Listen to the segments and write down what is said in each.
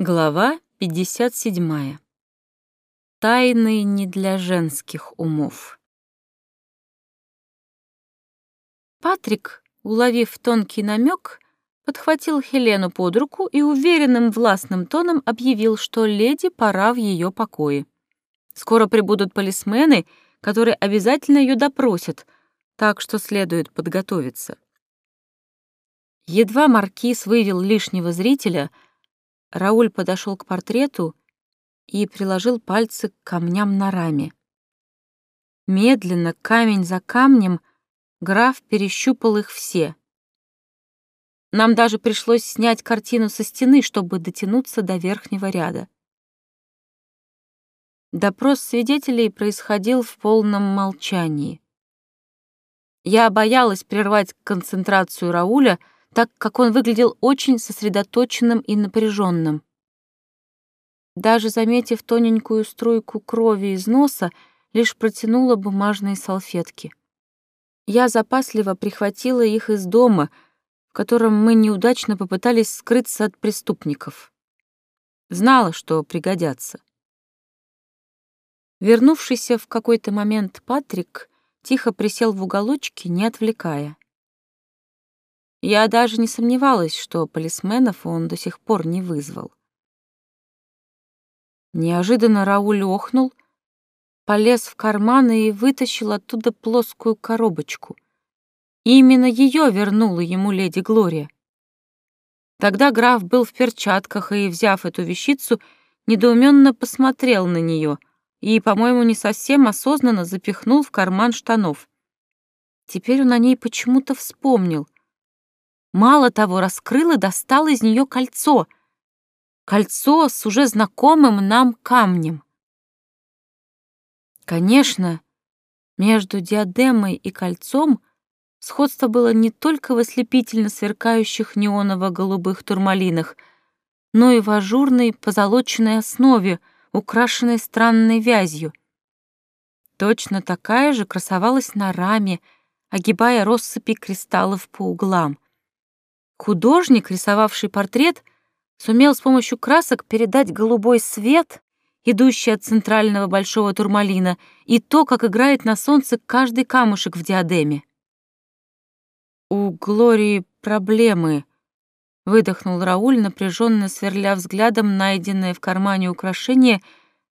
Глава 57. Тайны не для женских умов. Патрик, уловив тонкий намек, подхватил Хелену под руку и уверенным властным тоном объявил, что леди пора в ее покое. Скоро прибудут полисмены, которые обязательно ее допросят, так что следует подготовиться. Едва маркиз вывел лишнего зрителя — Рауль подошел к портрету и приложил пальцы к камням на раме. Медленно, камень за камнем, граф перещупал их все. Нам даже пришлось снять картину со стены, чтобы дотянуться до верхнего ряда. Допрос свидетелей происходил в полном молчании. Я боялась прервать концентрацию Рауля, так как он выглядел очень сосредоточенным и напряженным. Даже заметив тоненькую струйку крови из носа, лишь протянула бумажные салфетки. Я запасливо прихватила их из дома, в котором мы неудачно попытались скрыться от преступников. Знала, что пригодятся. Вернувшийся в какой-то момент Патрик тихо присел в уголочке, не отвлекая. Я даже не сомневалась, что полисменов он до сих пор не вызвал. Неожиданно Рауль охнул, полез в карман и вытащил оттуда плоскую коробочку. И именно ее вернула ему леди Глория. Тогда граф был в перчатках и, взяв эту вещицу, недоуменно посмотрел на нее и, по-моему, не совсем осознанно запихнул в карман штанов. Теперь он о ней почему-то вспомнил — Мало того, раскрыл и достал из нее кольцо. Кольцо с уже знакомым нам камнем. Конечно, между диадемой и кольцом сходство было не только в ослепительно сверкающих неоново-голубых турмалинах, но и в ажурной позолоченной основе, украшенной странной вязью. Точно такая же красовалась на раме, огибая россыпи кристаллов по углам — Художник, рисовавший портрет, сумел с помощью красок передать голубой свет, идущий от центрального большого турмалина, и то, как играет на солнце каждый камушек в диадеме. «У Глории проблемы», — выдохнул Рауль, напряженно сверля взглядом найденное в кармане украшение,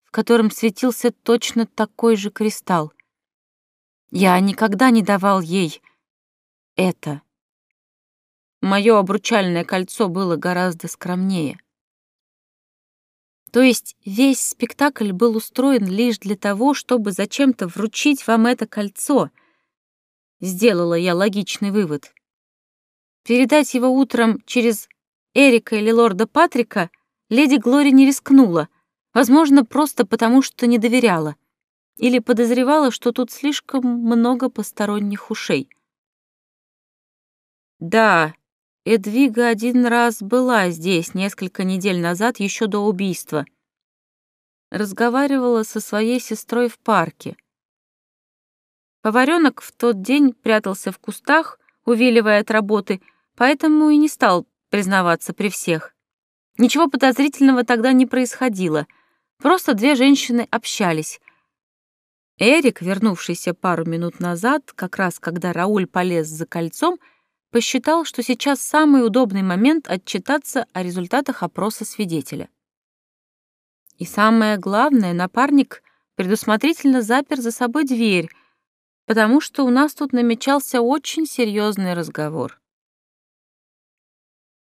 в котором светился точно такой же кристалл. «Я никогда не давал ей это». Мое обручальное кольцо было гораздо скромнее. То есть весь спектакль был устроен лишь для того, чтобы зачем-то вручить вам это кольцо. Сделала я логичный вывод. Передать его утром через Эрика или лорда Патрика леди Глори не рискнула, возможно, просто потому, что не доверяла или подозревала, что тут слишком много посторонних ушей. Да, Эдвига один раз была здесь несколько недель назад, еще до убийства. Разговаривала со своей сестрой в парке. Поваренок в тот день прятался в кустах, увиливая от работы, поэтому и не стал признаваться при всех. Ничего подозрительного тогда не происходило, просто две женщины общались. Эрик, вернувшийся пару минут назад, как раз когда Рауль полез за кольцом, — посчитал, что сейчас самый удобный момент отчитаться о результатах опроса свидетеля. И самое главное, напарник предусмотрительно запер за собой дверь, потому что у нас тут намечался очень серьезный разговор.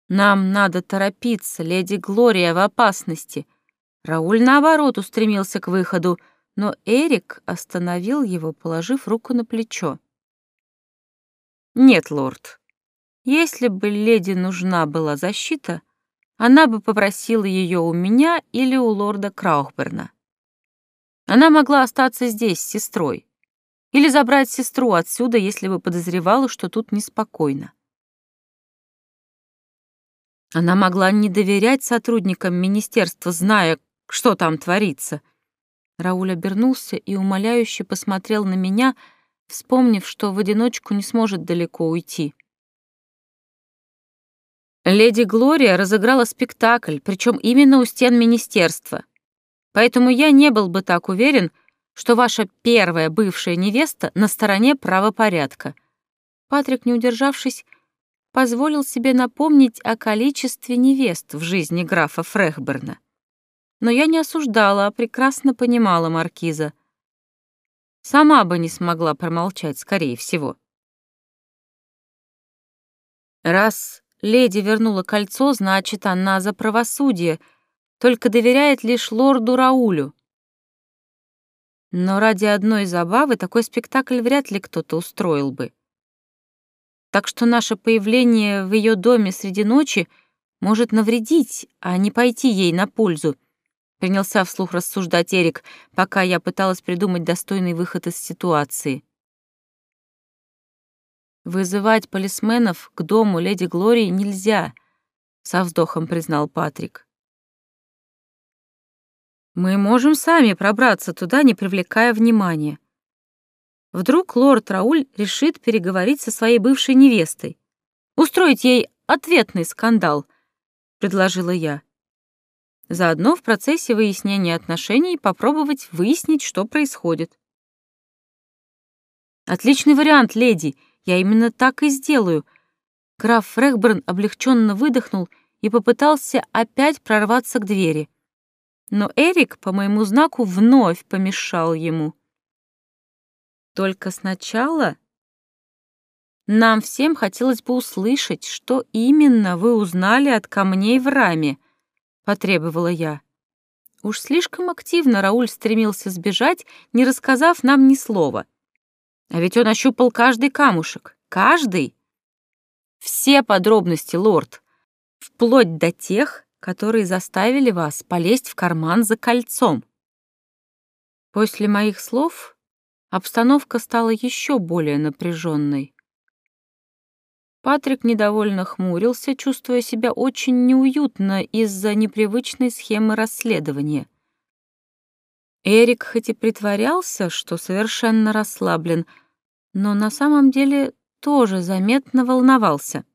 «Нам надо торопиться, леди Глория в опасности». Рауль, наоборот, устремился к выходу, но Эрик остановил его, положив руку на плечо. «Нет, лорд, если бы леди нужна была защита, она бы попросила ее у меня или у лорда Краухберна. Она могла остаться здесь с сестрой или забрать сестру отсюда, если бы подозревала, что тут неспокойно. Она могла не доверять сотрудникам министерства, зная, что там творится. Рауль обернулся и умоляюще посмотрел на меня, вспомнив, что в одиночку не сможет далеко уйти. Леди Глория разыграла спектакль, причем именно у стен министерства. Поэтому я не был бы так уверен, что ваша первая бывшая невеста на стороне правопорядка. Патрик, не удержавшись, позволил себе напомнить о количестве невест в жизни графа Фрехберна. Но я не осуждала, а прекрасно понимала маркиза. Сама бы не смогла промолчать, скорее всего. Раз леди вернула кольцо, значит, она за правосудие, только доверяет лишь лорду Раулю. Но ради одной забавы такой спектакль вряд ли кто-то устроил бы. Так что наше появление в ее доме среди ночи может навредить, а не пойти ей на пользу. Принялся вслух рассуждать Эрик, пока я пыталась придумать достойный выход из ситуации. «Вызывать полисменов к дому леди Глории нельзя», — со вздохом признал Патрик. «Мы можем сами пробраться туда, не привлекая внимания. Вдруг лорд Рауль решит переговорить со своей бывшей невестой, устроить ей ответный скандал, предложила я. Заодно в процессе выяснения отношений попробовать выяснить, что происходит. Отличный вариант, леди. Я именно так и сделаю. Граф Фрехберн облегченно выдохнул и попытался опять прорваться к двери. Но Эрик по моему знаку вновь помешал ему. Только сначала нам всем хотелось бы услышать, что именно вы узнали от камней в раме, потребовала я. Уж слишком активно Рауль стремился сбежать, не рассказав нам ни слова. А ведь он ощупал каждый камушек. Каждый. Все подробности, лорд. Вплоть до тех, которые заставили вас полезть в карман за кольцом. После моих слов обстановка стала еще более напряженной. Патрик недовольно хмурился, чувствуя себя очень неуютно из-за непривычной схемы расследования. Эрик хоть и притворялся, что совершенно расслаблен, но на самом деле тоже заметно волновался.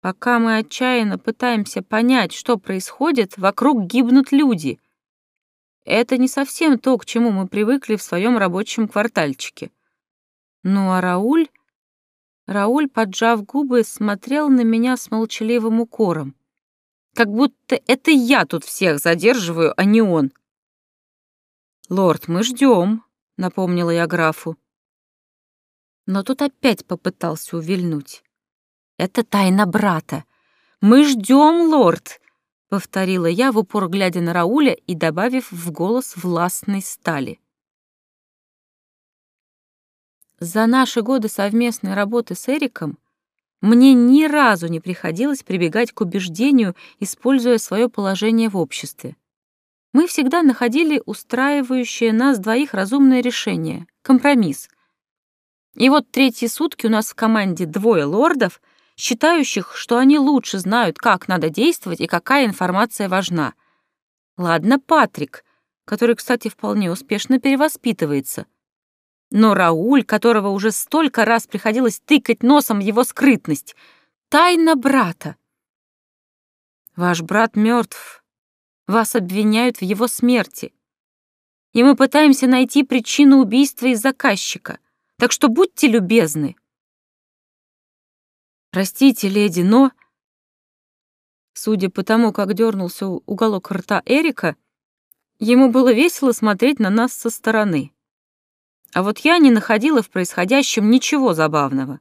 Пока мы отчаянно пытаемся понять, что происходит, вокруг гибнут люди — это не совсем то, к чему мы привыкли в своем рабочем квартальчике. Ну а Рауль... Рауль, поджав губы, смотрел на меня с молчаливым укором. Как будто это я тут всех задерживаю, а не он. «Лорд, мы ждем», — напомнила я графу. Но тут опять попытался увильнуть. «Это тайна брата. Мы ждем, лорд. — повторила я, в упор глядя на Рауля и добавив в голос властной стали. За наши годы совместной работы с Эриком мне ни разу не приходилось прибегать к убеждению, используя свое положение в обществе. Мы всегда находили устраивающее нас двоих разумное решение — компромисс. И вот третьи сутки у нас в команде двое лордов — считающих, что они лучше знают, как надо действовать и какая информация важна. Ладно, Патрик, который, кстати, вполне успешно перевоспитывается. Но Рауль, которого уже столько раз приходилось тыкать носом его скрытность, тайна брата. Ваш брат мертв. Вас обвиняют в его смерти. И мы пытаемся найти причину убийства из заказчика. Так что будьте любезны. «Простите, леди, но...» Судя по тому, как дернулся уголок рта Эрика, ему было весело смотреть на нас со стороны. А вот я не находила в происходящем ничего забавного.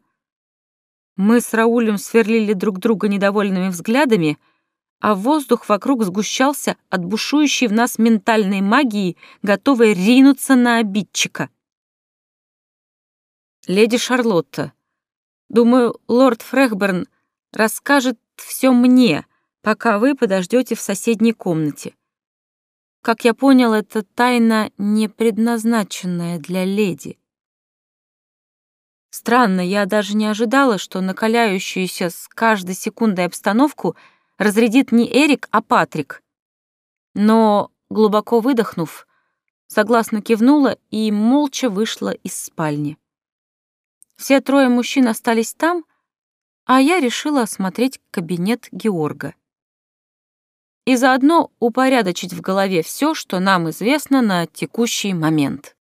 Мы с Раулем сверлили друг друга недовольными взглядами, а воздух вокруг сгущался от бушующей в нас ментальной магии, готовой ринуться на обидчика. «Леди Шарлотта», Думаю, лорд Фрехберн расскажет все мне, пока вы подождете в соседней комнате. Как я понял, это тайна, не предназначенная для леди. Странно, я даже не ожидала, что накаляющуюся с каждой секундой обстановку разрядит не Эрик, а Патрик. Но, глубоко выдохнув, согласно кивнула и молча вышла из спальни. Все трое мужчин остались там, а я решила осмотреть кабинет Георга. И заодно упорядочить в голове все, что нам известно на текущий момент.